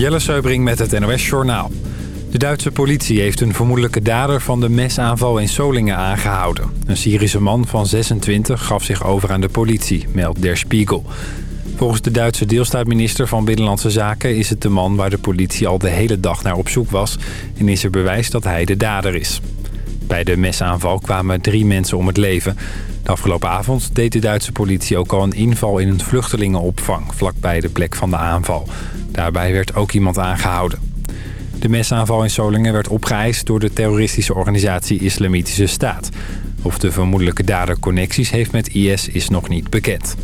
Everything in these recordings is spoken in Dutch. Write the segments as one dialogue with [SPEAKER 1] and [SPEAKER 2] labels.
[SPEAKER 1] Jelle Seubring met het NOS Journaal. De Duitse politie heeft een vermoedelijke dader van de mesaanval in Solingen aangehouden. Een Syrische man van 26 gaf zich over aan de politie, meldt Der Spiegel. Volgens de Duitse deelstaatminister van Binnenlandse Zaken... is het de man waar de politie al de hele dag naar op zoek was... en is er bewijs dat hij de dader is. Bij de mesaanval kwamen drie mensen om het leven. De afgelopen avond deed de Duitse politie ook al een inval in een vluchtelingenopvang... vlakbij de plek van de aanval. Daarbij werd ook iemand aangehouden. De mesaanval in Solingen werd opgeëist door de terroristische organisatie Islamitische Staat. Of de vermoedelijke dader connecties heeft met IS is nog niet bekend.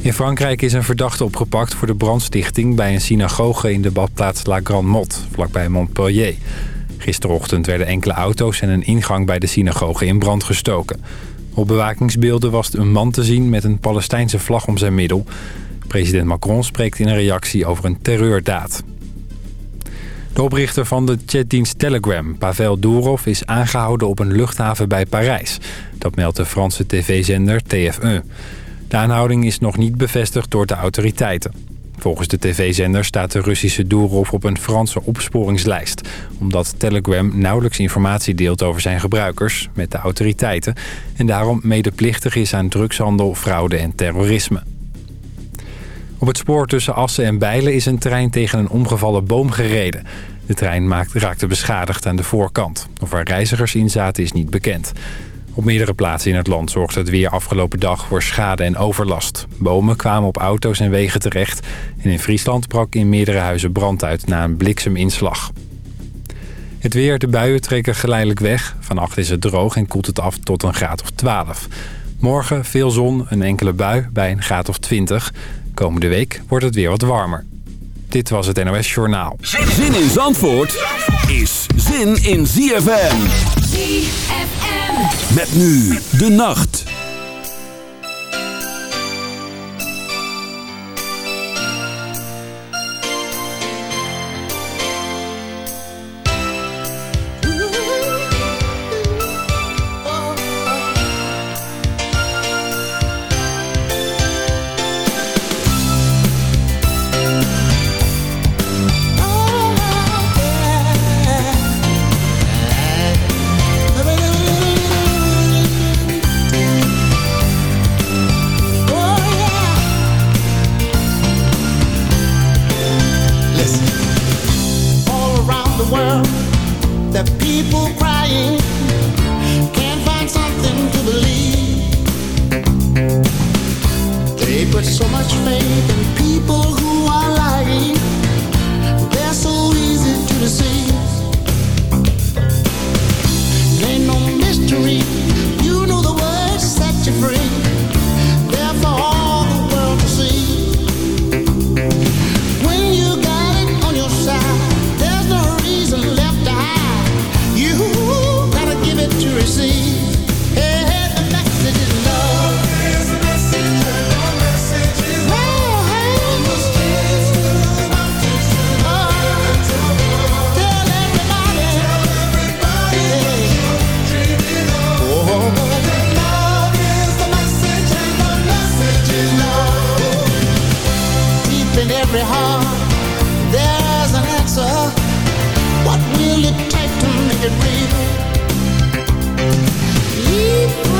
[SPEAKER 1] In Frankrijk is een verdachte opgepakt voor de brandstichting... bij een synagoge in de badplaats La Grande Motte, vlakbij Montpellier. Gisterochtend werden enkele auto's en een ingang bij de synagoge in brand gestoken. Op bewakingsbeelden was een man te zien met een Palestijnse vlag om zijn middel. President Macron spreekt in een reactie over een terreurdaad. De oprichter van de chatdienst Telegram, Pavel Durov, is aangehouden op een luchthaven bij Parijs. Dat meldt de Franse tv-zender TF1. De aanhouding is nog niet bevestigd door de autoriteiten. Volgens de tv-zender staat de Russische Durov op een Franse opsporingslijst... omdat Telegram nauwelijks informatie deelt over zijn gebruikers met de autoriteiten... en daarom medeplichtig is aan drugshandel, fraude en terrorisme. Op het spoor tussen Assen en Bijlen is een trein tegen een omgevallen boom gereden. De trein raakte beschadigd aan de voorkant. Of er reizigers in zaten is niet bekend. Op meerdere plaatsen in het land zorgde het weer afgelopen dag voor schade en overlast. Bomen kwamen op auto's en wegen terecht. En in Friesland brak in meerdere huizen brand uit na een blikseminslag. Het weer, de buien trekken geleidelijk weg. Vannacht is het droog en koelt het af tot een graad of 12. Morgen veel zon, een enkele bui bij een graad of 20. Komende week wordt het weer wat warmer. Dit was het NOS Journaal.
[SPEAKER 2] Zin in Zandvoort is zin in ZFM.
[SPEAKER 3] ZFM.
[SPEAKER 2] Met nu de nacht.
[SPEAKER 4] In every heart there's an answer. What will it take to make it real? Deep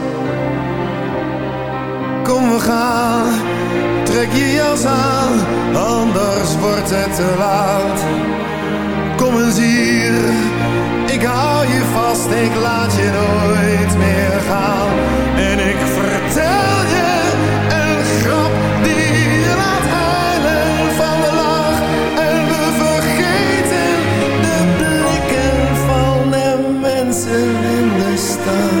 [SPEAKER 3] Kom we gaan, trek je jas aan, anders wordt het te laat. Kom eens hier, ik hou je vast, ik laat je nooit meer gaan. En ik vertel je een grap die je laat van de lach. En we vergeten de blikken van de mensen in de stad.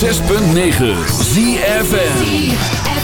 [SPEAKER 2] 106.9 ZFN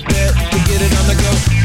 [SPEAKER 5] better get it on the go.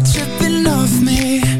[SPEAKER 6] tripping off me.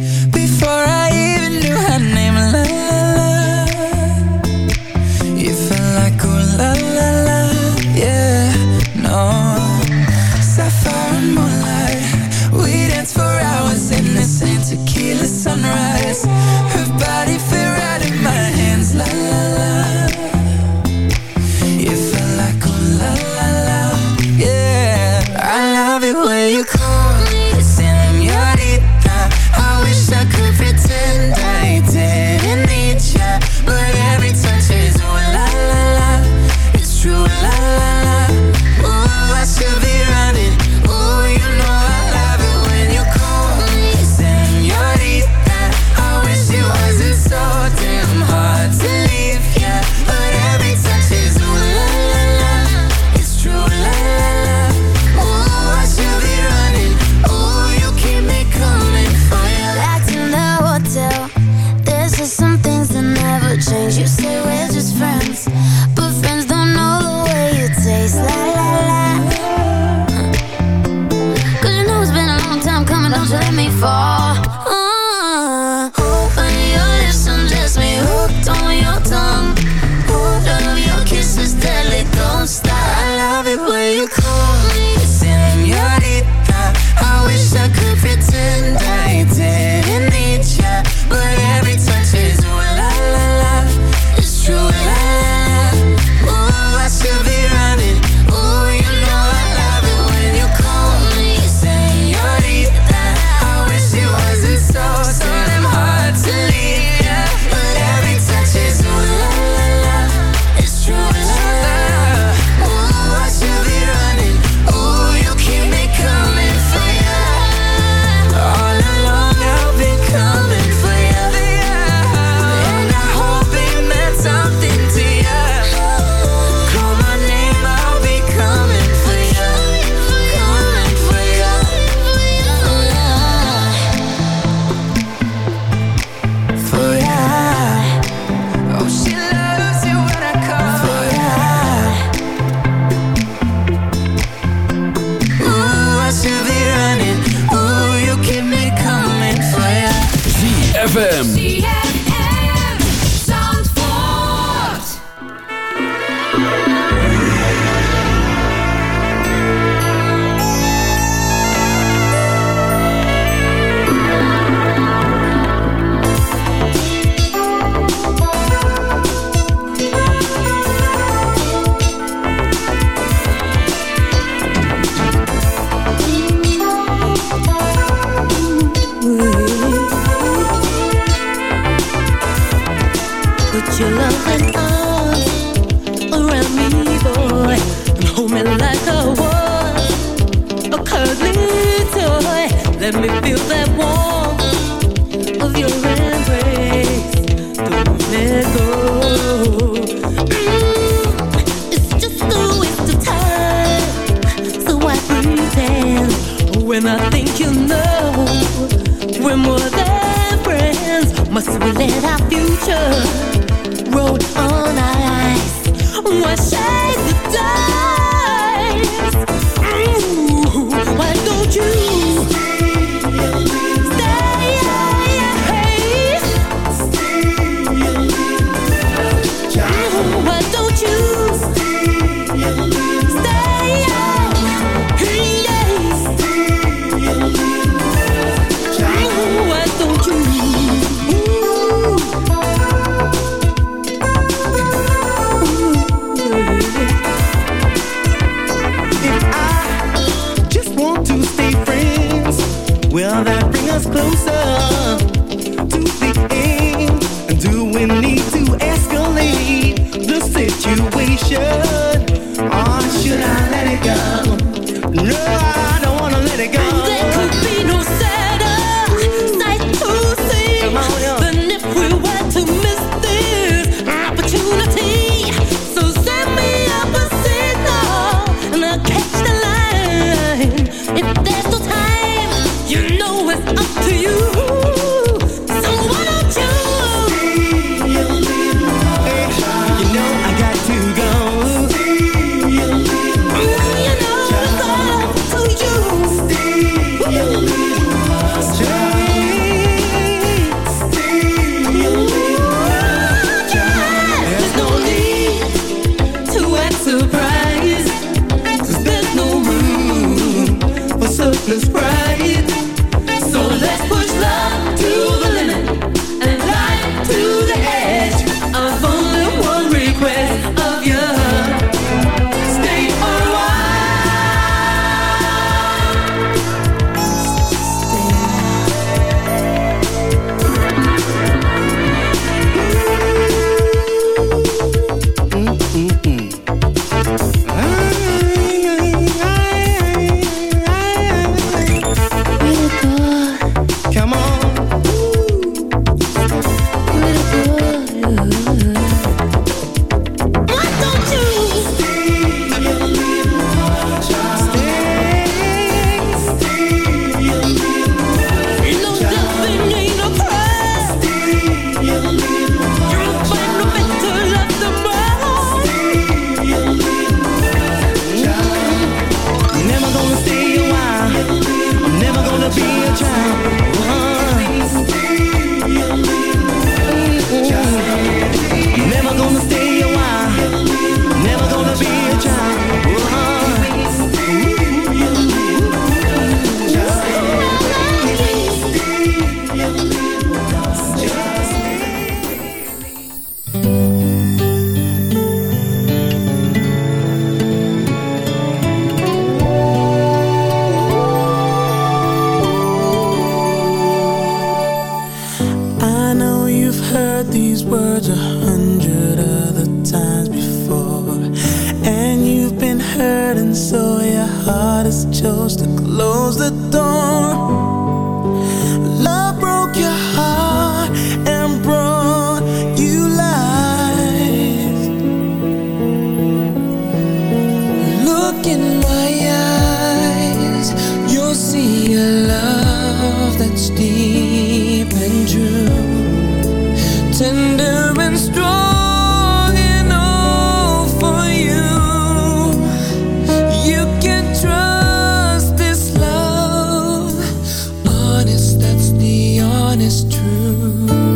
[SPEAKER 6] That's the honest truth.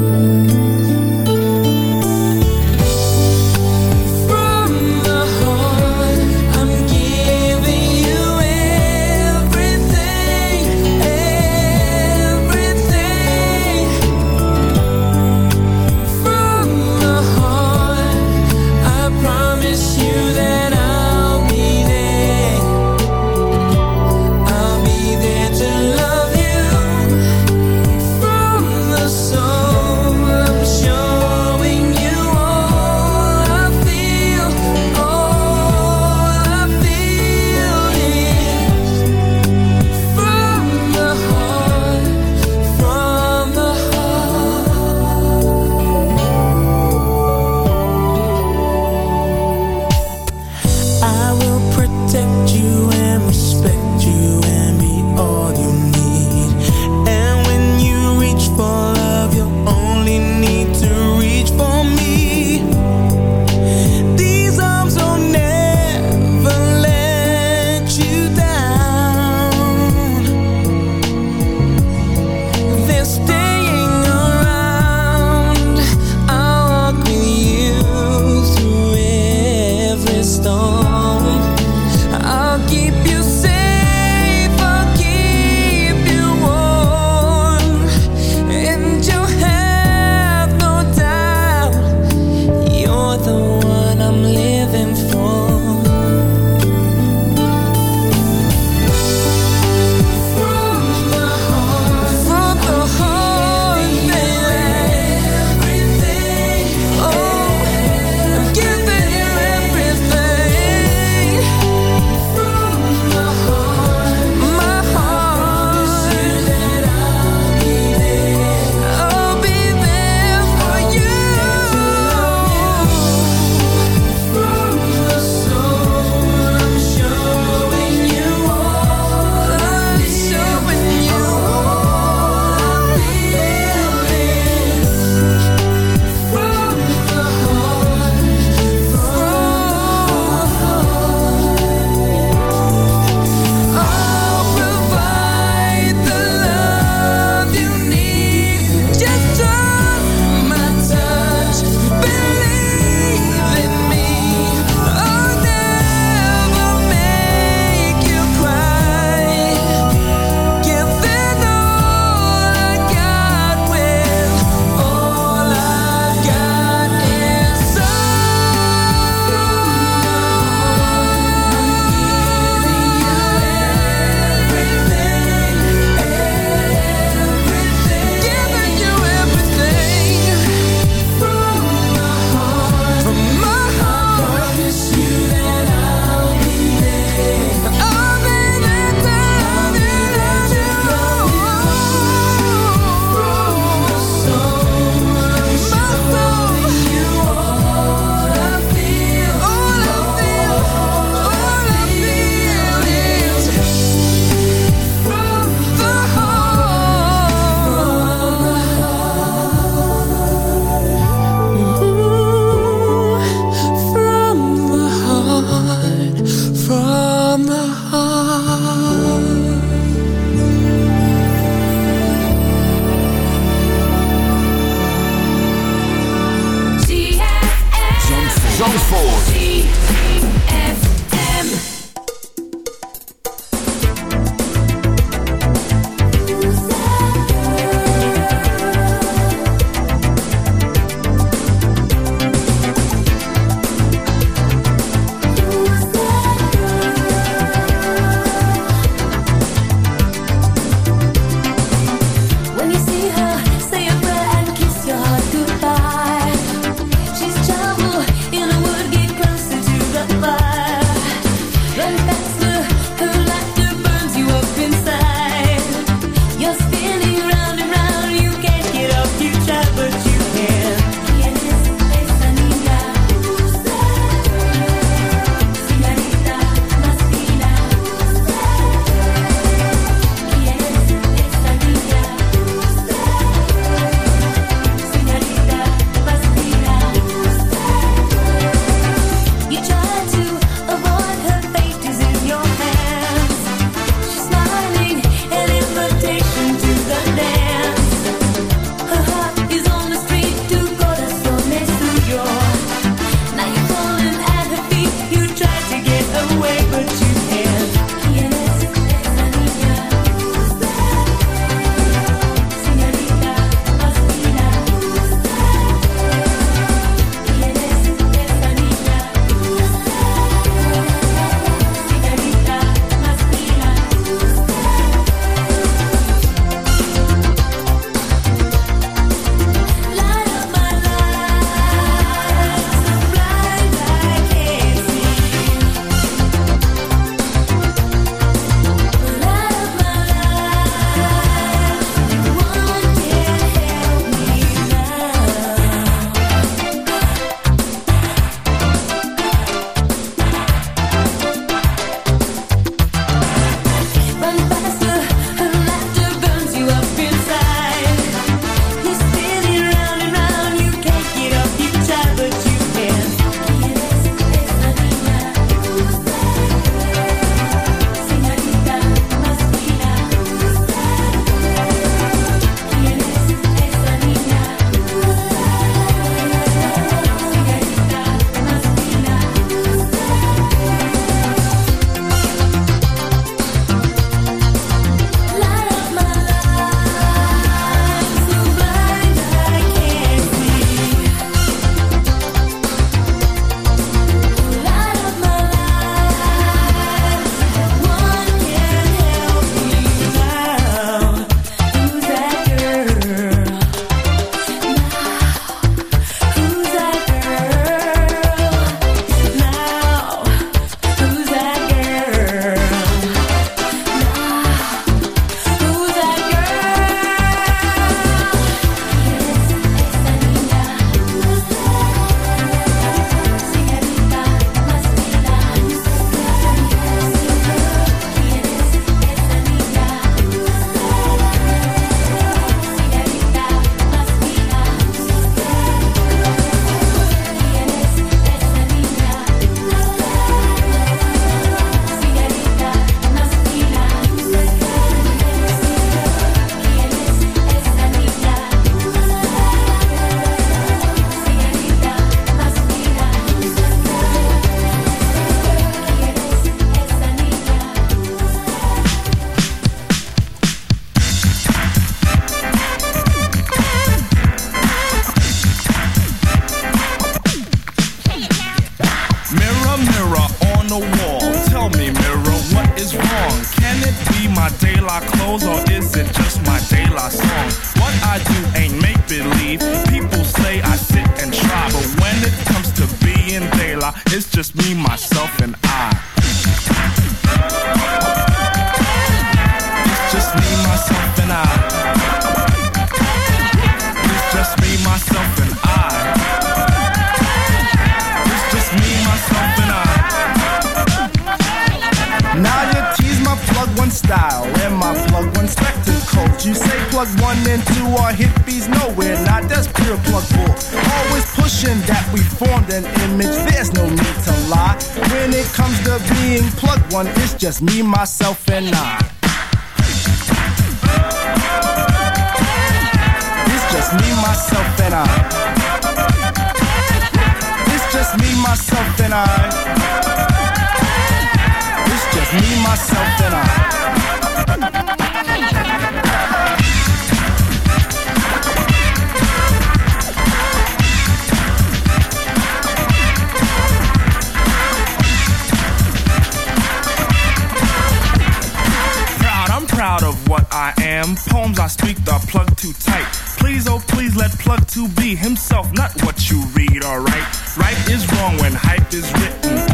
[SPEAKER 7] Just me, myself,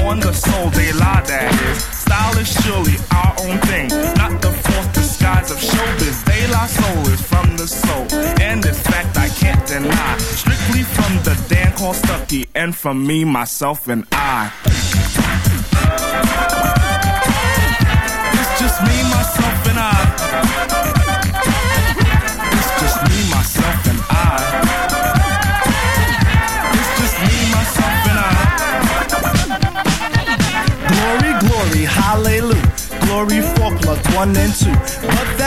[SPEAKER 7] on the soul, they lie, that is. Style is surely our own thing, not the false disguise of showbiz. They lie soul is from the soul, and in fact I can't deny. Strictly from the Dan called Stucky, and from me, myself, and I. It's just me, myself, and I.
[SPEAKER 3] hallelujah. Glory for plug one and two. But